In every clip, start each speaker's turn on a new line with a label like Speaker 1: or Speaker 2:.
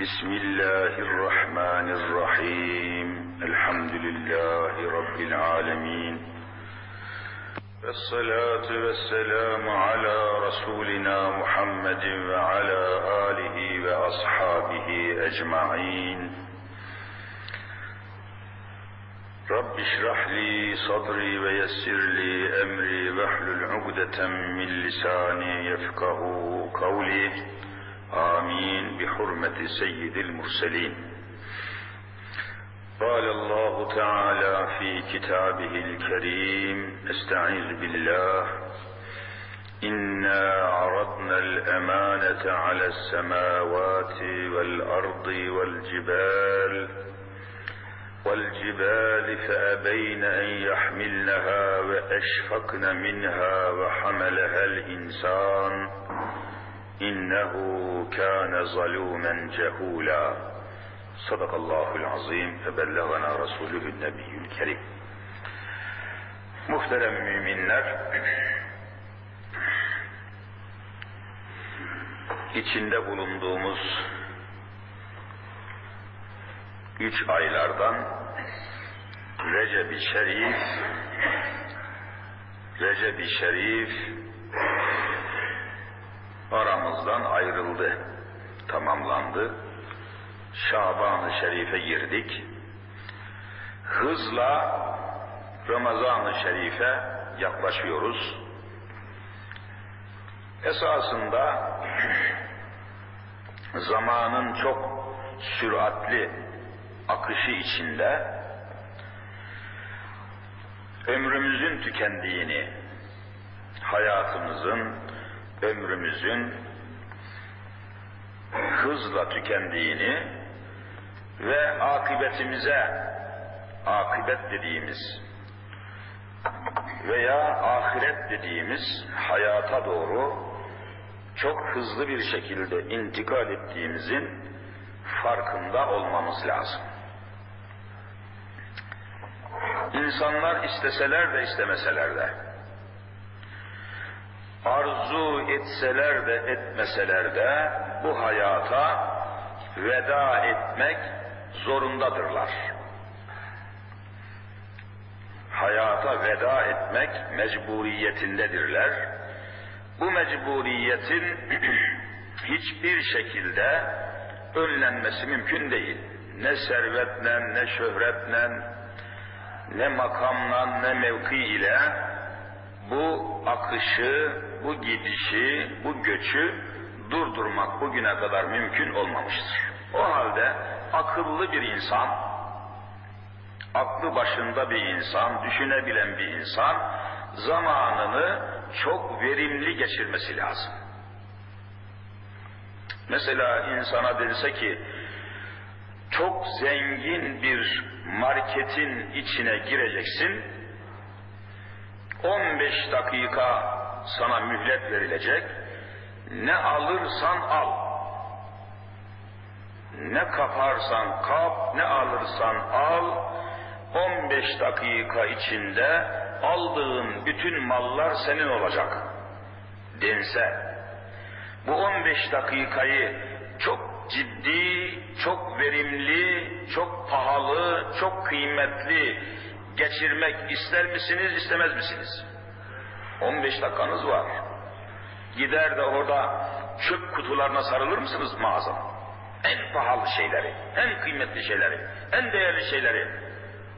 Speaker 1: بسم الله الرحمن الرحيم. الحمد لله رب العالمين. والصلاة والسلام على رسولنا محمد وعلى آله وأصحابه أجمعين. رب اشرح لي صدري ويسر لي أمري واحلل عقدة من لساني يفقه قولي. آمين بحرمة سيد المرسلين. قال الله تعالى في كتابه الكريم استعيذ بالله. إنا عرضنا الأمانة على السماوات والأرض والجبال والجبال فأبين أن يحملنها وأشفقن منها وحملها الإنسان. إنه كان ظلوما جهولا صدق الله العظيم فبلغنا رسوله النبي الكريم Muhterem müminler, içinde bulunduğumuz üç aylardan Recep-i Şerif, Recep-i Şerif aramızdan ayrıldı, tamamlandı. Şaban-ı Şerif'e girdik. Hızla Ramazan-ı Şerif'e yaklaşıyoruz. Esasında zamanın çok süratli akışı içinde ömrümüzün tükendiğini, hayatımızın, ömrümüzün hızla tükendiğini ve akıbetimize, akıbet dediğimiz veya ahiret dediğimiz hayata doğru çok hızlı bir şekilde intikal ettiğimizin farkında olmamız lazım. İnsanlar isteseler de istemeseler de, arzu etseler de etmeseler de bu hayata veda etmek zorundadırlar. Hayata veda etmek mecburiyetindedirler. Bu mecburiyetin hiçbir şekilde önlenmesi mümkün değil. Ne servetle, ne şöhretle, ne makamla, ne mevki ile bu akışı, bu gidişi, bu göçü durdurmak bugüne kadar mümkün olmamıştır. O halde akıllı bir insan, aklı başında bir insan, düşünebilen bir insan zamanını çok verimli geçirmesi lazım. Mesela insana dense ki çok zengin bir marketin içine gireceksin, 15 dakika sana mühlet verilecek, ne alırsan al, ne kaparsan kap, ne alırsan al, 15 dakika içinde aldığın bütün mallar senin olacak. Dense, bu 15 dakikayı çok ciddi, çok verimli, çok pahalı, çok kıymetli geçirmek ister misiniz, istemez misiniz? 15 dakikanız var. Gider de orada çöp kutularına sarılır mısınız mağazanın? En pahalı şeyleri, en kıymetli şeyleri, en değerli şeyleri.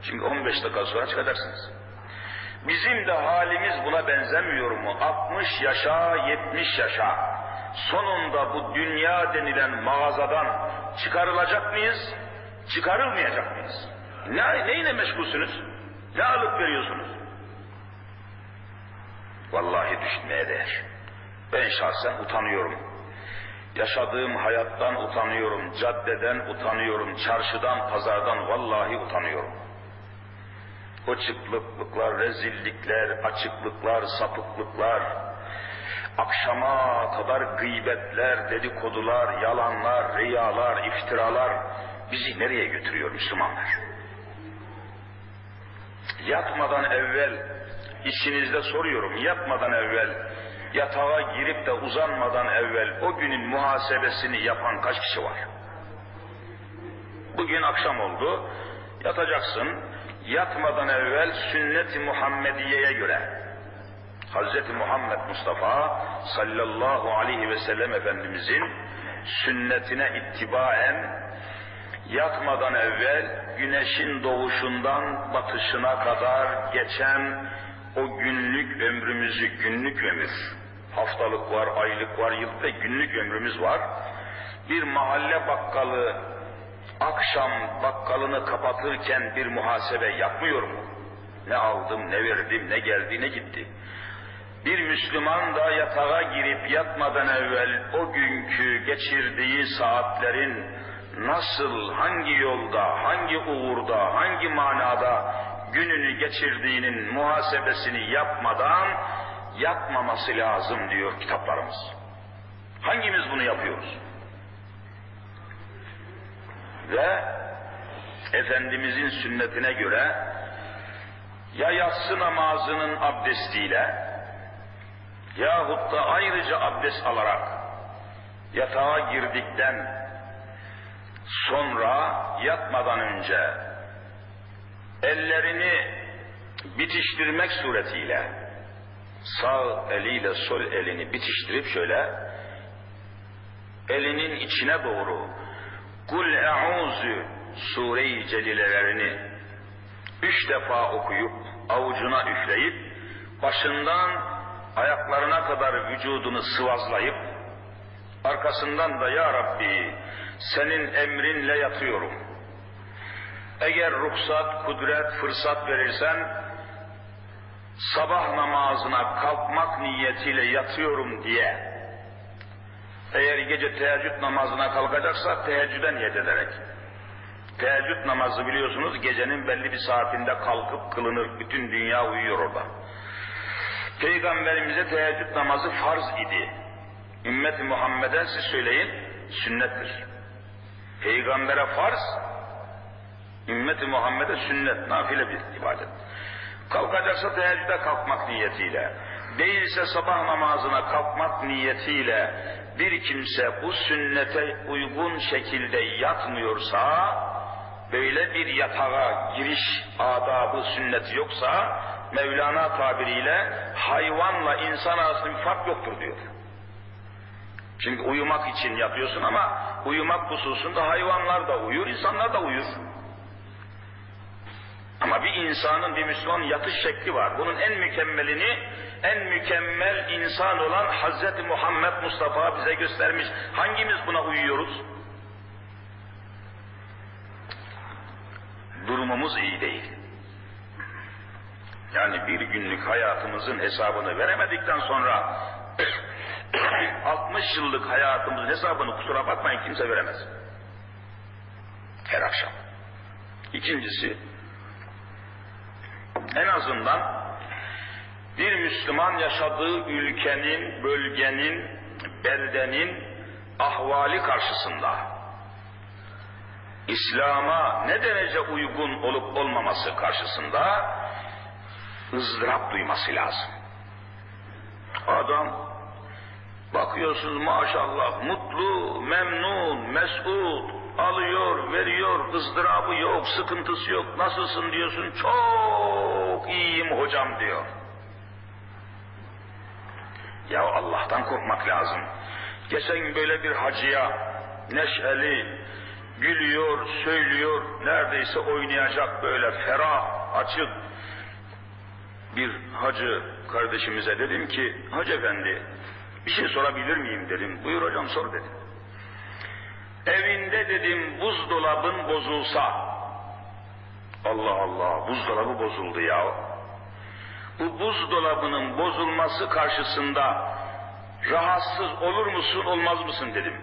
Speaker 1: Çünkü 15 dakika sonra çıkacaksınız. Bizim de halimiz buna benzemiyor mu? 60 yaşa, 70 yaşa. Sonunda bu dünya denilen mağazadan çıkarılacak mıyız? Çıkarılmayacak mıyız? Ne, neyle meşgulsünüz? Ne alıp veriyorsunuz? Vallahi düşünmeye değer. Ben şahsen utanıyorum. Yaşadığım hayattan utanıyorum, caddeden utanıyorum, çarşıdan, pazardan vallahi utanıyorum. O çıklıklıklar, rezillikler, açıklıklar, sapıklıklar, akşama kadar gıybetler, dedikodular, yalanlar, riyalar, iftiralar bizi nereye götürüyor Müslümanlar? Yatmadan evvel içinizde soruyorum, yatmadan evvel yatağa girip de uzanmadan evvel o günün muhasebesini yapan kaç kişi var? bugün akşam oldu, yatacaksın. Yatmadan evvel sünnet-i Muhammediye'ye göre, Hz. Muhammed Mustafa sallallahu aleyhi ve sellem Efendimizin sünnetine ittibaen yatmadan evvel güneşin doğuşundan batışına kadar geçen o günlük ömrümüzü, günlük ömür, haftalık var, aylık var, yılda günlük ömrümüz var. Bir mahalle bakkalı akşam bakkalını kapatırken bir muhasebe yapmıyor mu? Ne aldım, ne verdim, ne geldi, ne gitti. Bir Müslüman da yatağa girip yatmadan evvel o günkü geçirdiği saatlerin nasıl, hangi yolda, hangi uğurda, hangi manada gününü geçirdiğinin muhasebesini yapmadan yapmaması lazım diyor kitaplarımız. Hangimiz bunu yapıyoruz? Ve Efendimizin sünnetine göre ya yatsı namazının abdestiyle yahut da ayrıca abdest alarak yatağa girdikten sonra yatmadan önce ellerini bitiştirmek suretiyle sağ eliyle sol elini bitiştirip şöyle elinin içine doğru Kul e'uzu sure-i celilelerini üç defa okuyup avucuna üfleyip başından ayaklarına kadar vücudunu sıvazlayıp arkasından da ya Rabbi senin emrinle yatıyorum. Eğer ruhsat, kudret, fırsat verirsen sabah namazına kalkmak niyetiyle yatıyorum diye eğer gece teheccüd namazına kalkacaksa teheccüde niyet ederek. Teheccüd namazı biliyorsunuz gecenin belli bir saatinde kalkıp kılınır. Bütün dünya uyuyor orada. Peygamberimize teheccüd namazı farz idi. Ümmet-i Muhammed'e siz söyleyin sünnettir. Peygambere farz, ümmet-i Muhammed'e sünnet, nafile bir ibadet. Kalkacaksa teheccüde kalkmak niyetiyle, değilse sabah namazına kalkmak niyetiyle bir kimse bu sünnete uygun şekilde yatmıyorsa, böyle bir yatağa giriş adabı sünneti yoksa, Mevlana tabiriyle hayvanla insan arasında bir fark yoktur diyor. Çünkü uyumak için yatıyorsun ama uyumak hususunda hayvanlar da uyur, insanlar da uyur. Ama bir insanın, bir Müslüman yatış şekli var. Bunun en mükemmelini, en mükemmel insan olan Hazreti Muhammed Mustafa bize göstermiş. Hangimiz buna uyuyoruz? Durumumuz iyi değil. Yani bir günlük hayatımızın hesabını veremedikten sonra 60 yıllık hayatımızın hesabını kusura bakmayın kimse veremez. Her akşam. İkincisi, en azından bir Müslüman yaşadığı ülkenin, bölgenin, beldenin ahvali karşısında İslam'a ne derece uygun olup olmaması karşısında ızdırap duyması lazım. Adam bakıyorsunuz maşallah mutlu, memnun, mesut, alıyor, veriyor, ızdırabı yok, sıkıntısı yok. Nasılsın diyorsun, çok iyiyim hocam diyor. Ya Allah'tan korkmak lazım. Geçen böyle bir hacıya neşeli, gülüyor, söylüyor, neredeyse oynayacak böyle ferah, açık bir hacı kardeşimize dedim ki, Hacı efendi bir şey sorabilir miyim dedim. Buyur hocam sor dedim. Evinde dedim buzdolabın bozulsa, Allah Allah buzdolabı bozuldu ya. Bu buzdolabının bozulması karşısında rahatsız olur musun olmaz mısın dedim.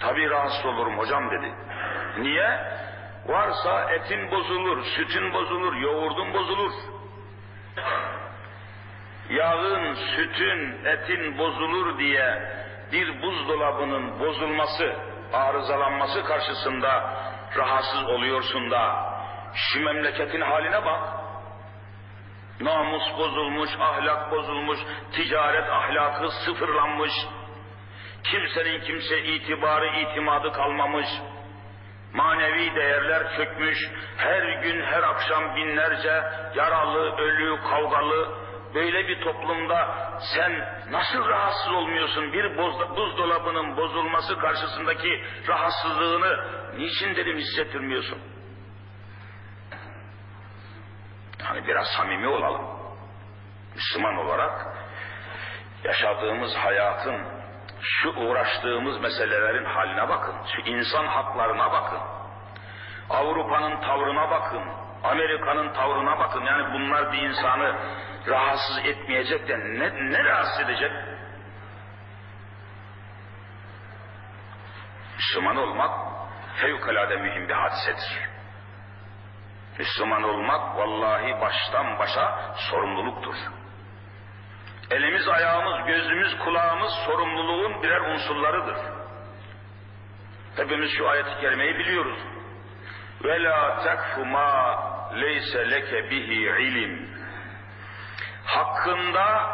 Speaker 1: Tabii rahatsız olurum hocam dedi. Niye? Varsa etin bozulur, sütün bozulur, yoğurdun bozulur. Yağın, sütün, etin bozulur diye bir buzdolabının bozulması, arızalanması karşısında rahatsız oluyorsun da şu memleketin haline bak. Namus bozulmuş, ahlak bozulmuş, ticaret ahlakı sıfırlanmış. Kimsenin kimse itibarı, itimadı kalmamış. Manevi değerler çökmüş, her gün her akşam binlerce yaralı, ölü, kavgalı, böyle bir toplumda sen nasıl rahatsız olmuyorsun? Bir buzdolabının bozulması karşısındaki rahatsızlığını niçin dedim hissettirmiyorsun? Hani biraz samimi olalım. Müslüman olarak yaşadığımız hayatın şu uğraştığımız meselelerin haline bakın. Şu insan haklarına bakın. Avrupa'nın tavrına bakın. Amerika'nın tavrına bakın. Yani bunlar bir insanı rahatsız etmeyecek de ne, ne rahatsız edecek? Müslüman olmak fevkalade mühim bir hadisedir. Müslüman olmak vallahi baştan başa sorumluluktur. Elimiz, ayağımız, gözümüz, kulağımız sorumluluğun birer unsurlarıdır. Hepimiz şu ayet-i kerimeyi biliyoruz. Ve la tekfu ma leyse leke bihi ilim. Hakkında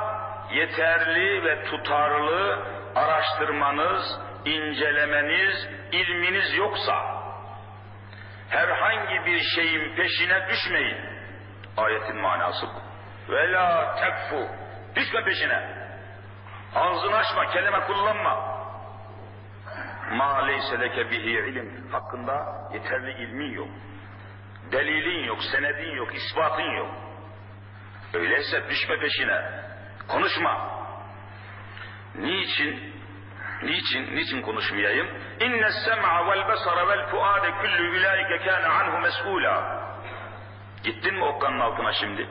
Speaker 1: yeterli ve tutarlı araştırmanız, incelemeniz, ilminiz yoksa herhangi bir şeyin peşine düşmeyin. Ayetin manası bu. Ve la tekfu Düşme peşine. Ağzını açma, kelime kullanma. Ma leyse bihi ilim. Hakkında yeterli ilmin yok. Delilin yok, senedin yok, ispatın yok. Öyleyse düşme peşine. Konuşma. Niçin? Niçin? Niçin konuşmayayım? İnne sem'a vel besara vel fuade kullu ulaike kana anhu mes'ula. Gittin mi okkanın altına şimdi?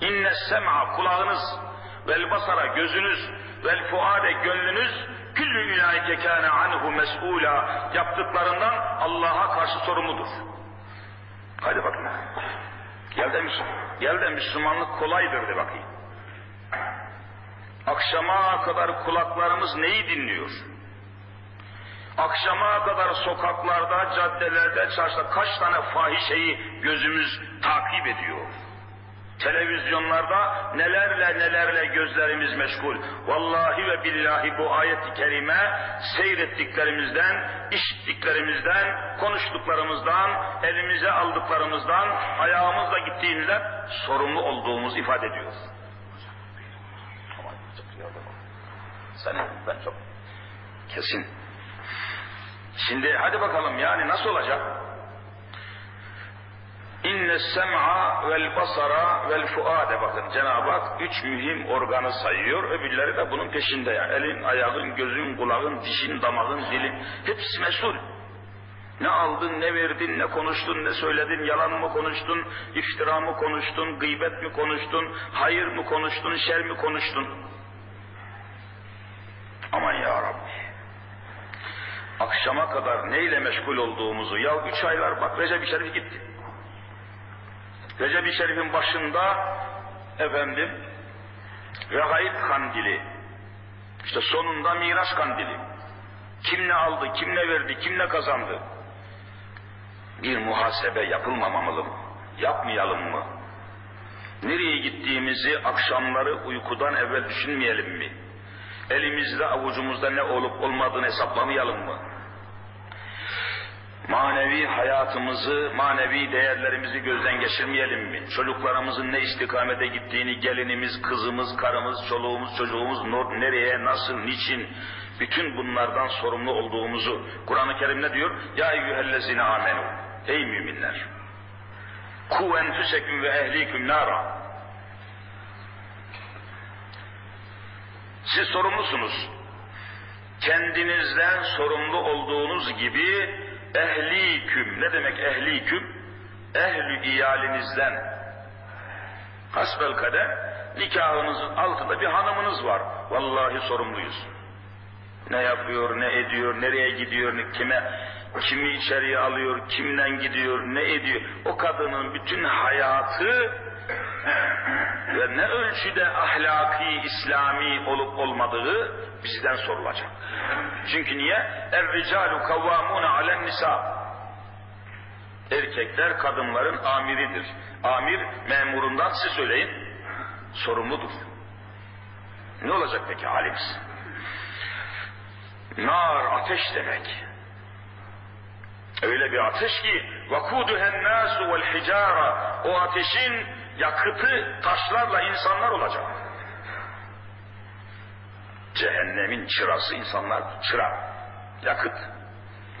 Speaker 1: İnne sem'a kulağınız vel basara gözünüz vel fuade gönlünüz küllü ilaike kâne anhu mes'ûlâ yaptıklarından Allah'a karşı sorumludur. Hadi bakın. Gel de, gel de Müslümanlık kolaydır de bakayım. Akşama kadar kulaklarımız neyi dinliyor? Akşama kadar sokaklarda, caddelerde, çarşıda kaç tane fahişeyi gözümüz takip ediyor? Televizyonlarda nelerle nelerle gözlerimiz meşgul. Vallahi ve billahi bu ayet-i kerime seyrettiklerimizden, işittiklerimizden, konuştuklarımızdan, elimize aldıklarımızdan, ayağımızla gittiğimizde sorumlu olduğumuz ifade ediyor. Senin ben çok kesin. Şimdi hadi bakalım yani nasıl olacak? İnne sem'a vel basara vel fuade bakın Cenab-ı Hak üç mühim organı sayıyor. Öbürleri de bunun peşinde yani. Elin, ayağın, gözün, kulağın, dişin, damağın, dilin hepsi mesul. Ne aldın, ne verdin, ne konuştun, ne söyledin, yalan mı konuştun, iftira mı konuştun, gıybet mi konuştun, hayır mı konuştun, şer mi konuştun? Aman ya Rabbi. Akşama kadar neyle meşgul olduğumuzu, ya üç aylar bak Recep-i Şerif gitti. Recep-i Şerif'in başında efendim Regaib kandili işte sonunda Miraç kandili kim ne aldı, kim ne verdi, kim ne kazandı bir muhasebe yapılmamalı mı? Yapmayalım mı? Nereye gittiğimizi akşamları uykudan evvel düşünmeyelim mi? Elimizde avucumuzda ne olup olmadığını hesaplamayalım mı? Manevi hayatımızı, manevi değerlerimizi gözden geçirmeyelim mi? Çocuklarımızın ne istikamete gittiğini, gelinimiz, kızımız, karımız, çoluğumuz, çocuğumuz nereye, nasıl, niçin, bütün bunlardan sorumlu olduğumuzu Kur'an-ı Kerim ne diyor? Ya eyyühellezine amenu. Ey müminler! Ku enfüseküm ve ehliküm nara. Siz sorumlusunuz. Kendinizden sorumlu olduğunuz gibi ehliküm ne demek ehliküm? Ehlü iyalinizden hasbel kader nikahınızın altında bir hanımınız var. Vallahi sorumluyuz. Ne yapıyor, ne ediyor, nereye gidiyor, kime, kimi içeriye alıyor, kimden gidiyor, ne ediyor. O kadının bütün hayatı ve ne ölçüde ahlaki, İslami olup olmadığı bizden sorulacak. Çünkü niye? Er-ricalu kavvamune alen nisa. Erkekler kadınların amiridir. Amir memurundan siz söyleyin sorumludur. Ne olacak peki halimiz? Nar ateş demek. Öyle bir ateş ki vakuduhen nasu vel hicara o ateşin yakıtı taşlarla insanlar olacak. Cehennemin çırası insanlar çıra, yakıt.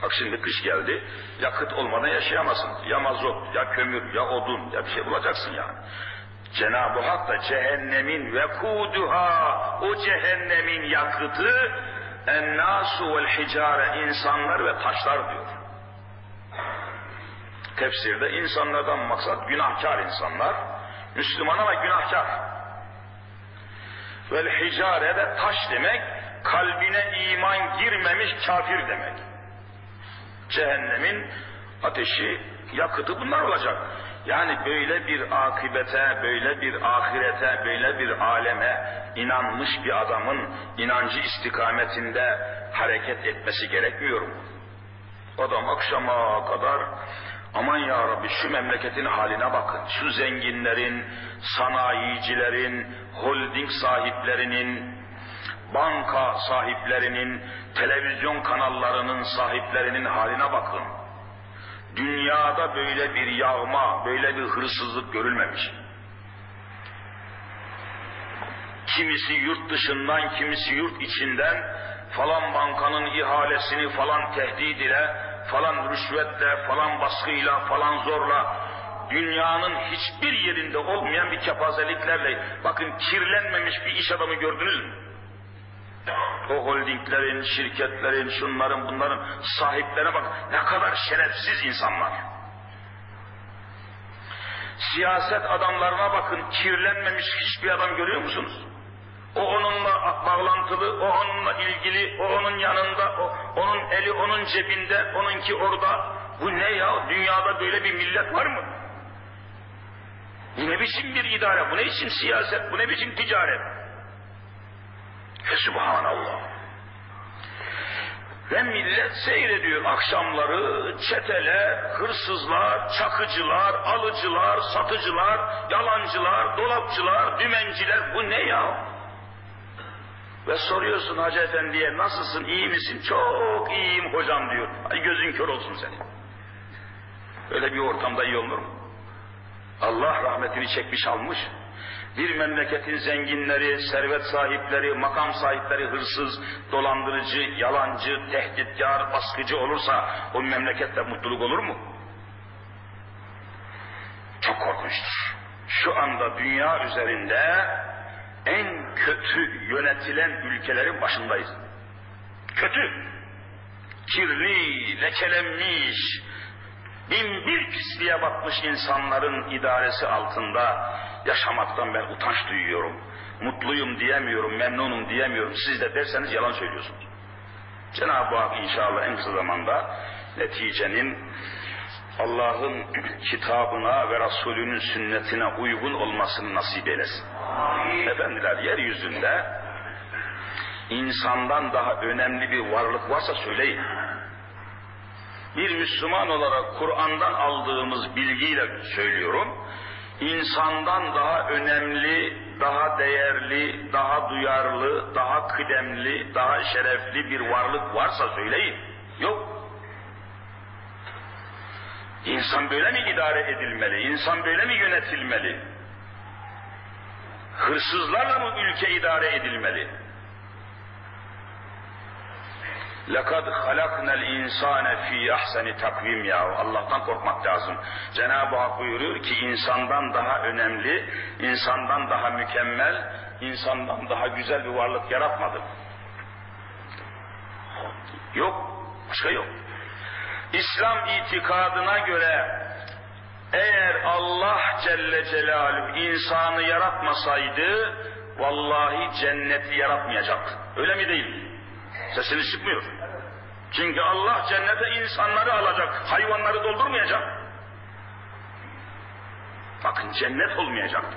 Speaker 1: Bak şimdi kış geldi, yakıt olmadan yaşayamazsın. Ya mazot, ya kömür, ya odun, ya bir şey bulacaksın yani. Cenab-ı Hak da cehennemin ve kuduha, o cehennemin yakıtı ennasu vel hicare, insanlar ve taşlar diyor. Tefsirde insanlardan maksat günahkar insanlar, Müslüman ama günahkar. Vel hicare de taş demek, kalbine iman girmemiş kafir demek. Cehennemin ateşi, yakıtı bunlar olacak. Yani böyle bir akibete, böyle bir ahirete, böyle bir aleme inanmış bir adamın inancı istikametinde hareket etmesi gerekmiyor mu? Adam akşama kadar aman ya Rabbi şu memleketin haline bakın. Şu zenginlerin, sanayicilerin, holding sahiplerinin, banka sahiplerinin, televizyon kanallarının sahiplerinin haline bakın. Dünyada böyle bir yağma, böyle bir hırsızlık görülmemiş. Kimisi yurt dışından, kimisi yurt içinden falan bankanın ihalesini falan tehdit ile, falan rüşvetle, falan baskıyla, falan zorla dünyanın hiçbir yerinde olmayan bir kepazeliklerle bakın kirlenmemiş bir iş adamı gördünüz mü? O holdinglerin, şirketlerin, şunların, bunların sahiplerine bak ne kadar şerefsiz insanlar. Siyaset adamlarına bakın kirlenmemiş hiçbir adam görüyor musunuz? O onunla bağlantılı, o onunla ilgili, o onun yanında, o, onun eli onun cebinde, onunki orada. Bu ne ya? Dünyada böyle bir millet var mı? Bu ne biçim bir idare, bu ne biçim siyaset, bu ne biçim ticaret? Ve subhanallah. Ve millet seyrediyor akşamları çeteler, hırsızlar, çakıcılar, alıcılar, satıcılar, yalancılar, dolapçılar, dümenciler bu ne ya? Ve soruyorsun Hacı Efendi'ye nasılsın, iyi misin? Çok iyiyim hocam diyor. Ay gözün kör olsun senin. Öyle bir ortamda iyi olur mu? Allah rahmetini çekmiş almış. Bir memleketin zenginleri, servet sahipleri, makam sahipleri hırsız, dolandırıcı, yalancı, tehditkar, baskıcı olursa o memlekette mutluluk olur mu? Çok korkunçtur. Şu anda dünya üzerinde en kötü yönetilen ülkelerin başındayız. Kötü. Kirli, lekelenmiş, bin bir pisliğe batmış insanların idaresi altında yaşamaktan ben utanç duyuyorum. Mutluyum diyemiyorum, memnunum diyemiyorum. Siz de derseniz yalan söylüyorsunuz. Cenab-ı Hak inşallah en kısa zamanda neticenin Allah'ın kitabına ve Resulünün sünnetine uygun olmasını nasip eylesin. Efendiler yeryüzünde insandan daha önemli bir varlık varsa söyleyin. Bir Müslüman olarak Kur'an'dan aldığımız bilgiyle söylüyorum. İnsandan daha önemli, daha değerli, daha duyarlı, daha kıdemli, daha şerefli bir varlık varsa söyleyin. Yok. İnsan böyle mi idare edilmeli? İnsan böyle mi yönetilmeli? Hırsızlarla mı ülke idare edilmeli? لَقَدْ خَلَقْنَا الْاِنْسَانَ ف۪ي اَحْسَنِ takvim ya. Allah'tan korkmak lazım. Cenab-ı Hak buyuruyor ki insandan daha önemli, insandan daha mükemmel, insandan daha güzel bir varlık yaratmadım. Yok, başka yok. İslam itikadına göre eğer Allah Celle Celaluhu insanı yaratmasaydı vallahi cenneti yaratmayacaktı. Öyle mi değil? Sesiniz çıkmıyor. Çünkü Allah cennete insanları alacak, hayvanları doldurmayacak. Bakın cennet olmayacaktı.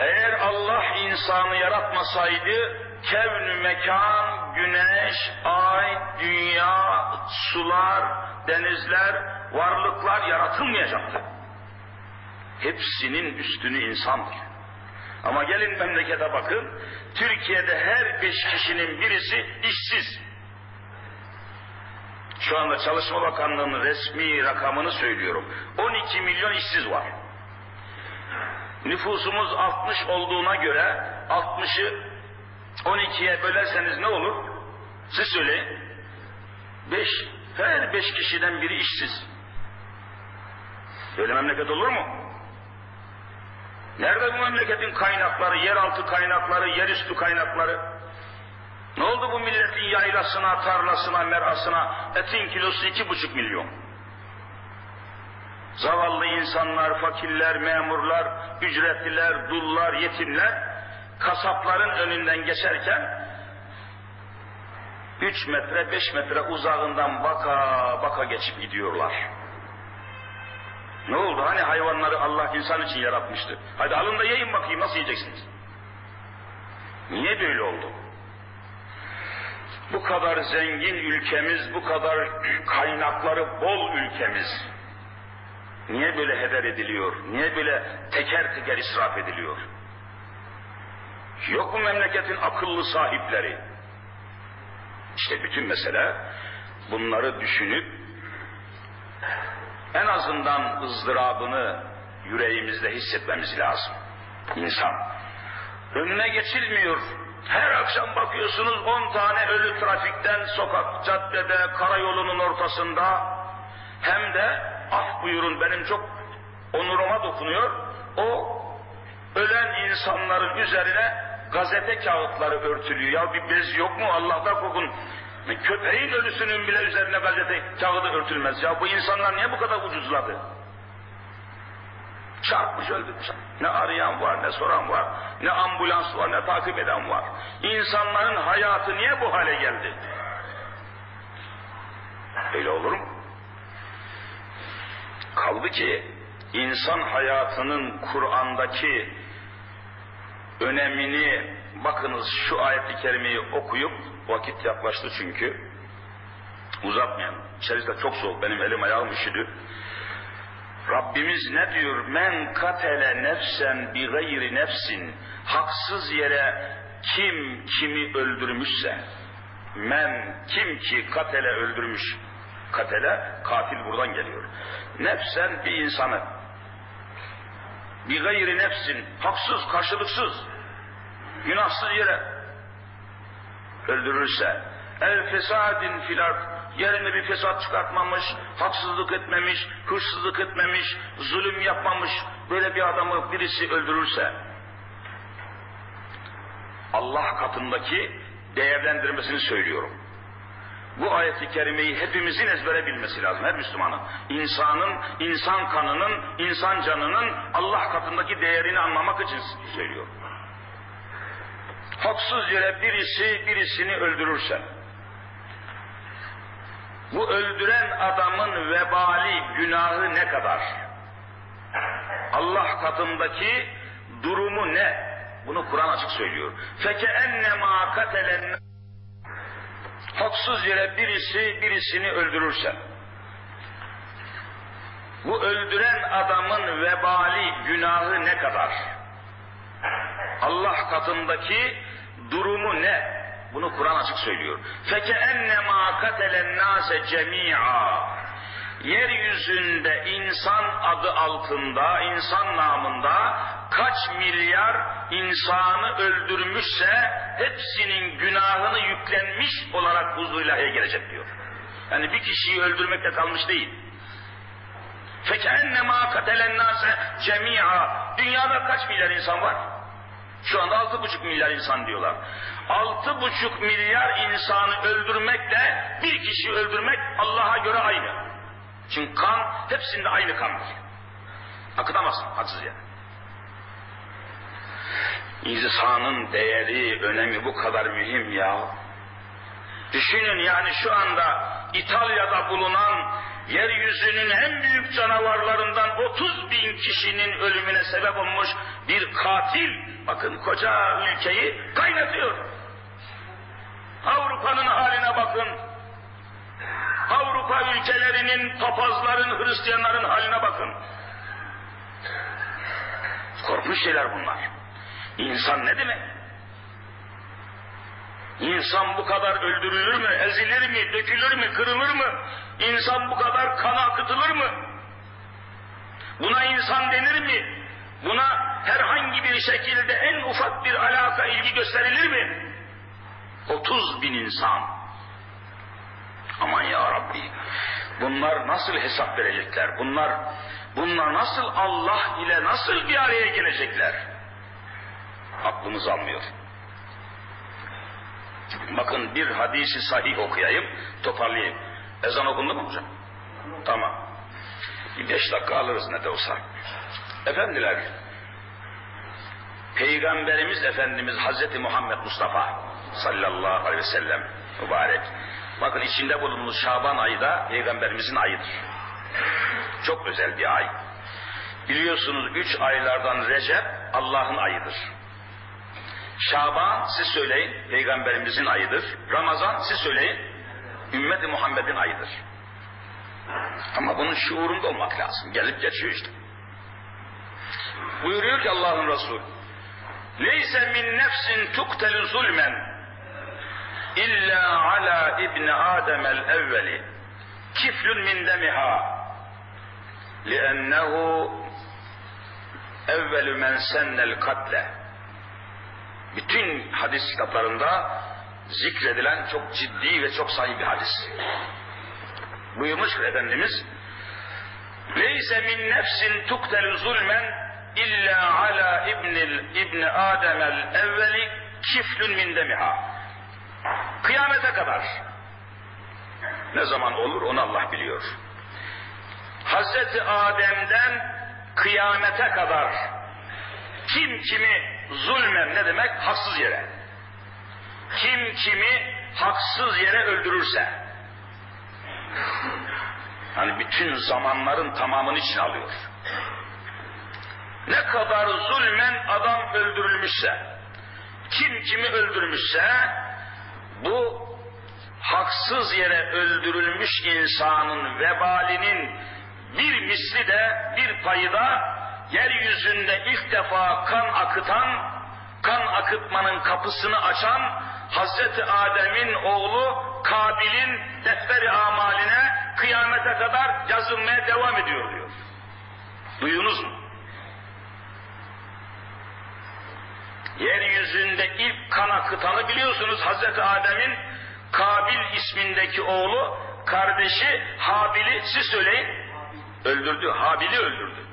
Speaker 1: Eğer Allah insanı yaratmasaydı kevn mekan, güneş, ay, dünya, sular, denizler, varlıklar yaratılmayacaktı. Hepsinin üstünü insandır. Ama gelin memlekete bakın, Türkiye'de her beş kişinin birisi işsiz. Şu anda Çalışma Bakanlığı'nın resmi rakamını söylüyorum. 12 milyon işsiz var. Nüfusumuz 60 olduğuna göre 60'ı 12'ye bölerseniz ne olur? Siz söyleyin. 5. Her 5 kişiden biri işsiz. Böyle memleket olur mu? Nerede bu memleketin kaynakları, yeraltı kaynakları, yerüstü kaynakları? Ne oldu bu milletin yaylasına, tarlasına, merasına? Etin kilosu iki buçuk milyon. Zavallı insanlar, fakirler, memurlar, ücretliler, dullar, yetimler kasapların önünden geçerken üç metre, beş metre uzağından baka baka geçip gidiyorlar. Ne oldu? Hani hayvanları Allah insan için yaratmıştı. Hadi alın da yiyin bakayım nasıl yiyeceksiniz? Niye böyle oldu? Bu kadar zengin ülkemiz, bu kadar kaynakları bol ülkemiz niye böyle heder ediliyor? Niye böyle teker teker israf ediliyor? Yok mu memleketin akıllı sahipleri? İşte bütün mesele bunları düşünüp en azından ızdırabını yüreğimizde hissetmemiz lazım. İnsan. Önüne geçilmiyor. Her akşam bakıyorsunuz on tane ölü trafikten sokak, caddede, karayolunun ortasında hem de af buyurun benim çok onuruma dokunuyor. O ölen insanların üzerine gazete kağıtları örtülüyor. Ya bir bez yok mu Allah'ta korkun. Köpeğin ölüsünün bile üzerine gazete kağıdı örtülmez. Ya bu insanlar niye bu kadar ucuzladı? Çarpmış öldürmüş. Ne arayan var, ne soran var, ne ambulans var, ne takip eden var. İnsanların hayatı niye bu hale geldi? Öyle olur mu? Kaldı ki insan hayatının Kur'an'daki önemini bakınız şu ayet-i kerimeyi okuyup vakit yaklaştı çünkü uzatmayalım. İçerisi çok soğuk benim elim ayağım üşüdü. Rabbimiz ne diyor? Men katele nefsen bi gayri nefsin haksız yere kim kimi öldürmüşse men kim ki katele öldürmüş katele katil buradan geliyor. Nefsen bir insanı bir gayri nefsin haksız karşılıksız günahsız yere öldürürse el fesadin filar yerine bir fesat çıkartmamış, haksızlık etmemiş, hırsızlık etmemiş, zulüm yapmamış böyle bir adamı birisi öldürürse Allah katındaki değerlendirmesini söylüyorum. Bu ayeti kerimeyi hepimizin ezbere bilmesi lazım, her Müslümanın. İnsanın, insan kanının, insan canının Allah katındaki değerini anlamak için söylüyorum. Haksız yere birisi birisini öldürürse, bu öldüren adamın vebali, günahı ne kadar? Allah katındaki durumu ne? Bunu Kur'an açık söylüyor. Feke ennema katelen haksız yere birisi birisini öldürürse bu öldüren adamın vebali, günahı ne kadar? Allah katındaki durumu ne? Bunu Kur'an açık söylüyor. Feke ennema katelen nase cemi'a. Yeryüzünde insan adı altında, insan namında kaç milyar insanı öldürmüşse hepsinin günahını yüklenmiş olarak huzur gelecek diyor. Yani bir kişiyi öldürmekle kalmış değil. فَكَاَنَّمَا قَتَلَ النَّاسَ cemi'a. Dünyada kaç milyar insan var? Şu anda altı buçuk milyar insan diyorlar. Altı buçuk milyar insanı öldürmekle bir kişi öldürmek Allah'a göre aynı. Çünkü kan hepsinde aynı kandır. Akıtamazsın haksız yere. İnsanın değeri, önemi bu kadar mühim ya. Düşünün yani şu anda İtalya'da bulunan yeryüzünün en büyük canavarlarından 30 bin kişinin ölümüne sebep olmuş bir katil, bakın koca ülkeyi kaynatıyor. Avrupa'nın haline bakın. Avrupa ülkelerinin, papazların, Hristiyanların haline bakın. Korkunç şeyler bunlar. İnsan ne demek? İnsan bu kadar öldürülür mü, ezilir mi, dökülür mü, kırılır mı? İnsan bu kadar kan akıtılır mı? Buna insan denir mi? Buna herhangi bir şekilde en ufak bir alaka, ilgi gösterilir mi? 30 bin insan. Aman ya Rabbi. Bunlar nasıl hesap verecekler? Bunlar bunlar nasıl Allah ile nasıl bir araya gelecekler? Aklımız almıyor. Bakın bir hadisi sahih okuyayım, toparlayayım. Ezan okundu mu hocam? Tamam. Bir beş dakika alırız ne de olsa. Efendiler, Peygamberimiz Efendimiz Hazreti Muhammed Mustafa sallallahu aleyhi ve sellem mübarek. Bakın içinde bulunduğumuz Şaban ayı da Peygamberimizin ayıdır. Çok özel bir ay. Biliyorsunuz üç aylardan Recep Allah'ın ayıdır. Şaban siz söyleyin Peygamberimizin ayıdır. Ramazan siz söyleyin ümmeti Muhammed'in ayıdır. Ama bunun şuurunda olmak lazım. Gelip geçiyor işte. Buyuruyor ki Allah'ın Resulü Leyse min nefsin tuktelu zulmen illa ala ibni Adem el evveli kiflun min demiha liennehu evvelü men sennel katle bütün hadis kitaplarında zikredilen çok ciddi ve çok sahih bir hadis. Buyurmuş ki Efendimiz Leyse min nefsin tuktelu zulmen illa ala ibnil ibni Adem'el evveli kiflün min demiha. Kıyamete kadar. Ne zaman olur onu Allah biliyor. Hazreti Adem'den kıyamete kadar kim kimi zulmen ne demek? Haksız yere. Kim kimi haksız yere öldürürse hani bütün zamanların tamamını için alıyor. Ne kadar zulmen adam öldürülmüşse, kim kimi öldürmüşse, bu haksız yere öldürülmüş insanın vebalinin bir misli de bir payı da yeryüzünde ilk defa kan akıtan, kan akıtmanın kapısını açan Hazreti Adem'in oğlu Kabil'in defteri amaline kıyamete kadar yazılmaya devam ediyor diyor. Duyunuz mu? Yeryüzünde ilk kan akıtanı biliyorsunuz Hazreti Adem'in Kabil ismindeki oğlu kardeşi Habil'i siz söyleyin öldürdü. Habil'i öldürdü.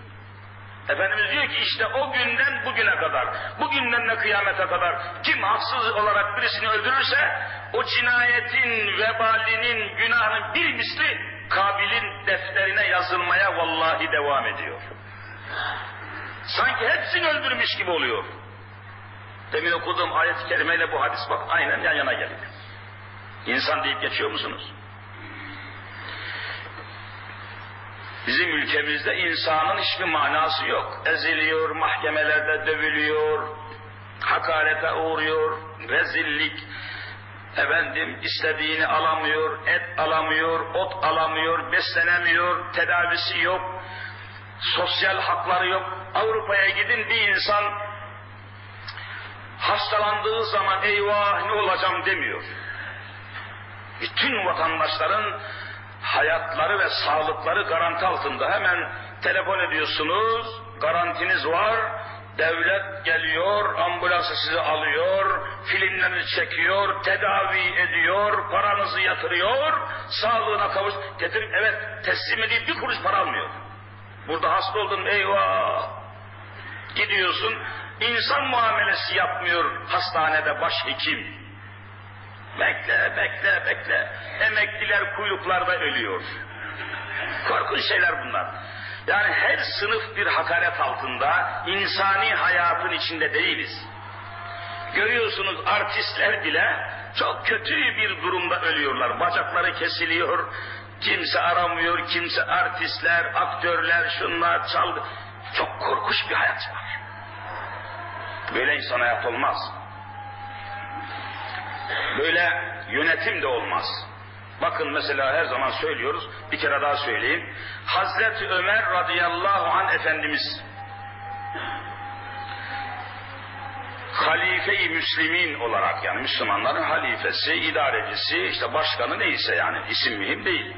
Speaker 1: Efendimiz diyor ki işte o günden bugüne kadar, bugünden de kıyamete kadar kim haksız olarak birisini öldürürse o cinayetin, vebalinin, günahının bir misli Kabil'in defterine yazılmaya vallahi devam ediyor. Sanki hepsini öldürmüş gibi oluyor. Demin okuduğum ayet-i kerimeyle bu hadis bak aynen yan yana geliyor. İnsan deyip geçiyor musunuz? Bizim ülkemizde insanın hiçbir manası yok. Eziliyor, mahkemelerde dövülüyor, hakarete uğruyor, rezillik, efendim istediğini alamıyor, et alamıyor, ot alamıyor, beslenemiyor, tedavisi yok, sosyal hakları yok. Avrupa'ya gidin bir insan hastalandığı zaman eyvah ne olacağım demiyor. Bütün vatandaşların hayatları ve sağlıkları garanti altında. Hemen telefon ediyorsunuz, garantiniz var, devlet geliyor, ambulansı sizi alıyor, filmlerini çekiyor, tedavi ediyor, paranızı yatırıyor, sağlığına kavuş, getirip evet teslim edip bir kuruş para almıyor. Burada hasta oldun eyvah, gidiyorsun, insan muamelesi yapmıyor hastanede başhekim. Bekle, bekle, bekle. Emekliler kuyruklarda ölüyor. Korkunç şeyler bunlar. Yani her sınıf bir hakaret altında, insani hayatın içinde değiliz. Görüyorsunuz artistler bile çok kötü bir durumda ölüyorlar. Bacakları kesiliyor, kimse aramıyor, kimse artistler, aktörler, şunlar çaldı. Çok korkunç bir hayat var. Böyle insan hayat olmaz. Böyle yönetim de olmaz. Bakın mesela her zaman söylüyoruz, bir kere daha söyleyeyim. Hazreti Ömer radıyallahu an Efendimiz halife-i müslimin olarak yani Müslümanların halifesi, idarecisi, işte başkanı neyse yani isim mühim değil.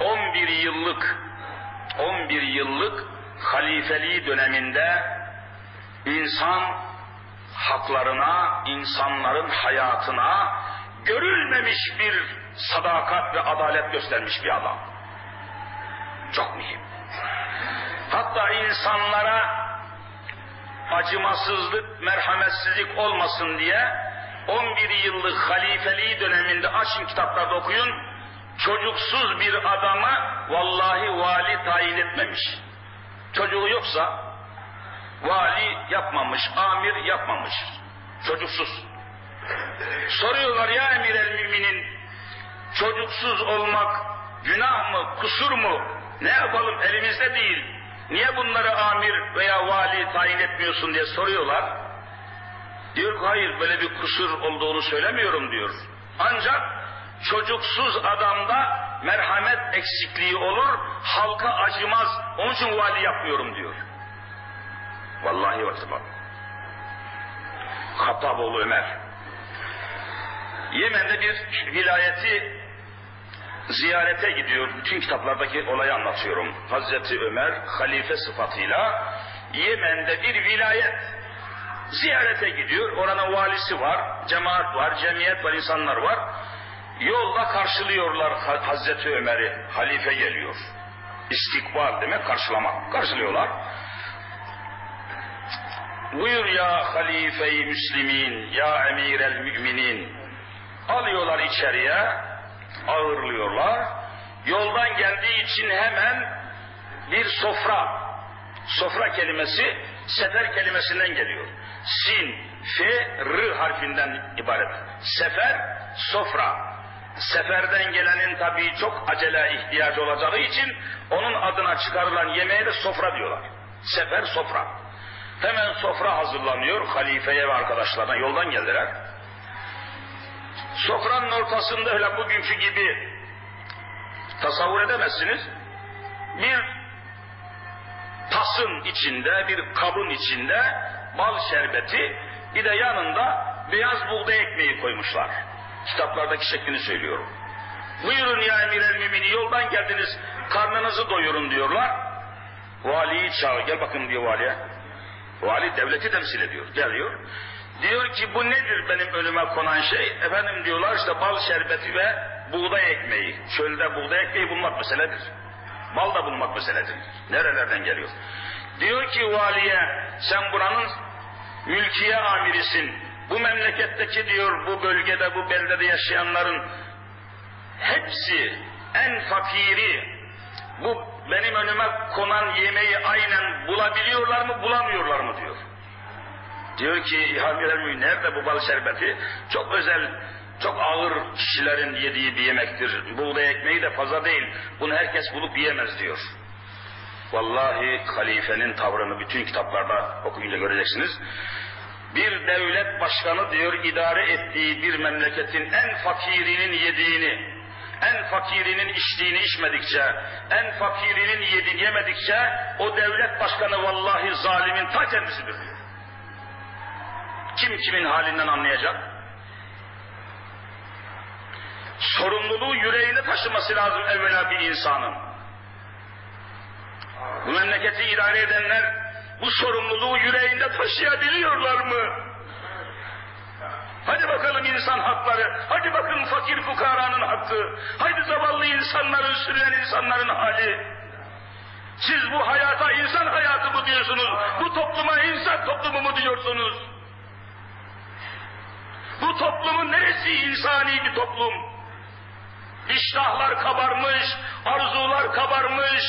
Speaker 1: 11 yıllık 11 yıllık halifeliği döneminde insan haklarına, insanların hayatına görülmemiş bir sadakat ve adalet göstermiş bir adam. Çok mühim. Hatta insanlara acımasızlık, merhametsizlik olmasın diye 11 yıllık halifeliği döneminde açın kitaplarda okuyun, çocuksuz bir adama vallahi vali tayin etmemiş. Çocuğu yoksa vali yapmamış, amir yapmamış. Çocuksuz. Soruyorlar ya emir el müminin çocuksuz olmak günah mı, kusur mu? Ne yapalım elimizde değil. Niye bunları amir veya vali tayin etmiyorsun diye soruyorlar. Diyor ki hayır böyle bir kusur olduğunu söylemiyorum diyor. Ancak çocuksuz adamda merhamet eksikliği olur, halka acımaz, onun için vali yapmıyorum diyor. Vallahi bak. Hattaboğlu Ömer. Yemen'de bir vilayeti ziyarete gidiyor. Bütün kitaplardaki olayı anlatıyorum. Hazreti Ömer halife sıfatıyla Yemen'de bir vilayet ziyarete gidiyor. Oranın valisi var, cemaat var, cemiyet var, insanlar var. Yolda karşılıyorlar Hazreti Ömer'i. Halife geliyor. İstikbal demek karşılamak. Karşılıyorlar. Buyur ya halife-i müslimin, ya emir-el müminin. Alıyorlar içeriye, ağırlıyorlar. Yoldan geldiği için hemen bir sofra, sofra kelimesi sefer kelimesinden geliyor. Sin, fe, r harfinden ibaret. Sefer, sofra. Seferden gelenin tabii çok acele ihtiyacı olacağı için onun adına çıkarılan yemeğe de sofra diyorlar. Sefer, sofra. Hemen sofra hazırlanıyor halifeye ve arkadaşlarına yoldan geldiler. Sofranın ortasında öyle bugünkü gibi tasavvur edemezsiniz. Bir tasın içinde, bir kabın içinde bal şerbeti, bir de yanında beyaz buğday ekmeği koymuşlar. Kitaplardaki şeklini söylüyorum. Buyurun ya emir el mümini yoldan geldiniz karnınızı doyurun diyorlar. Valiyi çağır gel bakın diyor valiye. Vali devleti temsil ediyor. Geliyor. Diyor ki bu nedir benim önüme konan şey? Efendim diyorlar işte bal şerbeti ve buğday ekmeği. Çölde buğday ekmeği bulmak meseledir. Bal da bulmak meseledir. Nerelerden geliyor? Diyor ki valiye sen buranın mülkiye amirisin. Bu memleketteki diyor bu bölgede bu beldede yaşayanların hepsi en fakiri bu benim önüme konan yemeği aynen bulabiliyorlar mı bulamıyorlar mı diyor. Diyor ki ya nerede bu bal şerbeti? Çok özel, çok ağır kişilerin yediği bir yemektir. Buğday ekmeği de fazla değil. Bunu herkes bulup yiyemez diyor. Vallahi halifenin tavrını bütün kitaplarda okuyunca göreceksiniz. Bir devlet başkanı diyor idare ettiği bir memleketin en fakirinin yediğini, en fakirinin içtiğini içmedikçe, en fakirinin yediğini yemedikçe o devlet başkanı vallahi zalimin ta kendisidir. Kim kimin halinden anlayacak? Sorumluluğu yüreğine taşıması lazım evvela bir insanın. Bu memleketi idare edenler bu sorumluluğu yüreğinde taşıyabiliyorlar mı? Hadi bakalım insan hakları, hadi bakın fakir fukaranın hakkı, hadi zavallı insanların, sürülen insanların hali. Siz bu hayata insan hayatı mı diyorsunuz, bu topluma insan toplumu mu diyorsunuz? Bu toplumun neresi insani bir toplum? İştahlar kabarmış, arzular kabarmış,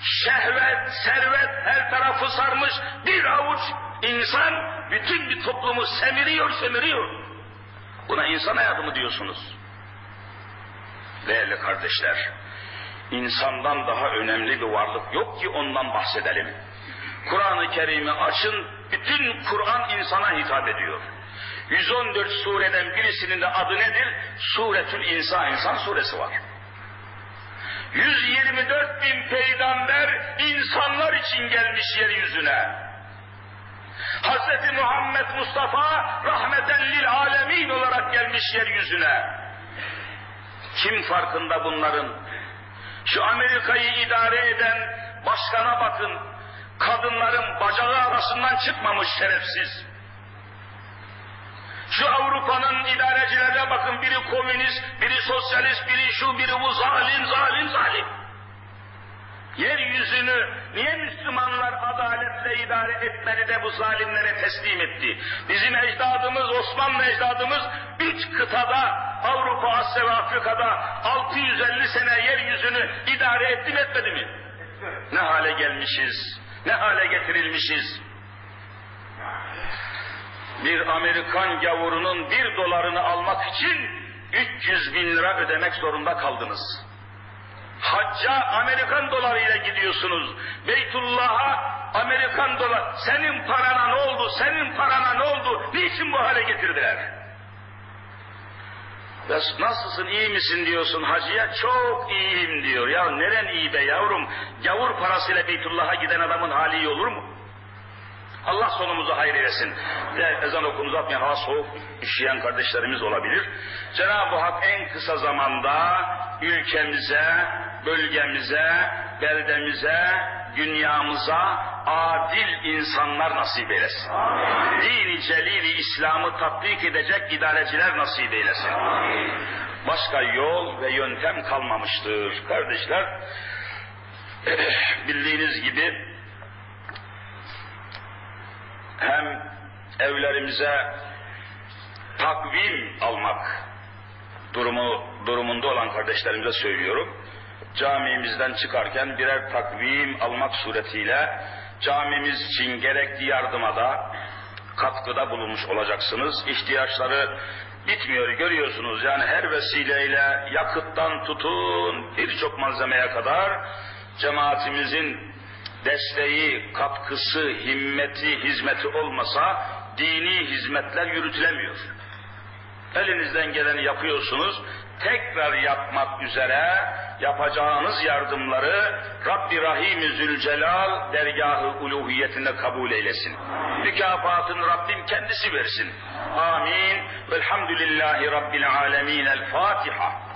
Speaker 1: şehvet, servet her tarafı sarmış bir avuç insan bütün bir toplumu semiriyor, semiriyor. Buna insan hayatı diyorsunuz? Değerli kardeşler, insandan daha önemli bir varlık yok ki ondan bahsedelim. Kur'an-ı Kerim'i açın, bütün Kur'an insana hitap ediyor. 114 sureden birisinin de adı nedir? Suretül İnsan, İnsan suresi var. 124 bin peygamber insanlar için gelmiş yeryüzüne. Hz. Muhammed Mustafa rahmeten lil alemin olarak gelmiş yeryüzüne. Kim farkında bunların? Şu Amerika'yı idare eden başkana bakın. Kadınların bacağı arasından çıkmamış şerefsiz. Şu Avrupa'nın idarecilerine bakın biri komünist, biri sosyalist, biri şu, biri bu zalim, zalim, zalim. Yeryüzünü niye Müslümanlar adaletle idare etmeli de bu zalimlere teslim etti? Bizim ecdadımız, Osmanlı ecdadımız üç kıtada, Avrupa, Asya ve Afrika'da 650 sene yeryüzünü idare etti mi etmedi mi? Ne hale gelmişiz, ne hale getirilmişiz. Bir Amerikan gavurunun bir dolarını almak için 300 bin lira ödemek zorunda kaldınız. Hacca Amerikan dolarıyla gidiyorsunuz. Beytullah'a Amerikan dolar. Senin parana ne oldu? Senin parana ne oldu? Niçin bu hale getirdiler? Ya nasılsın, iyi misin diyorsun hacıya, çok iyiyim diyor. Ya neren iyi be yavrum? Gavur parasıyla Beytullah'a giden adamın hali iyi olur mu? Allah sonumuzu hayır eylesin. Ve ezan okumuz atmayan hava soğuk üşüyen kardeşlerimiz olabilir. Cenab-ı Hak en kısa zamanda ülkemize, bölgemize, beldemize, dünyamıza adil insanlar nasip eylesin. Dini celili İslam'ı tatbik edecek idareciler nasip eylesin. Başka yol ve yöntem kalmamıştır. Kardeşler, bildiğiniz gibi hem evlerimize takvim almak durumu durumunda olan kardeşlerimize söylüyorum. Camimizden çıkarken birer takvim almak suretiyle camimiz için gerekli yardıma da katkıda bulunmuş olacaksınız. İhtiyaçları bitmiyor görüyorsunuz. Yani her vesileyle yakıttan tutun birçok malzemeye kadar cemaatimizin desteği, katkısı, himmeti, hizmeti olmasa dini hizmetler yürütülemiyor. Elinizden geleni yapıyorsunuz. Tekrar yapmak üzere yapacağınız yardımları Rabbi Rahim-i Zülcelal dergahı uluhiyetinde kabul eylesin. Mükafatını Rabbim kendisi versin. Amin. Velhamdülillahi Rabbil alemin. El Fatiha.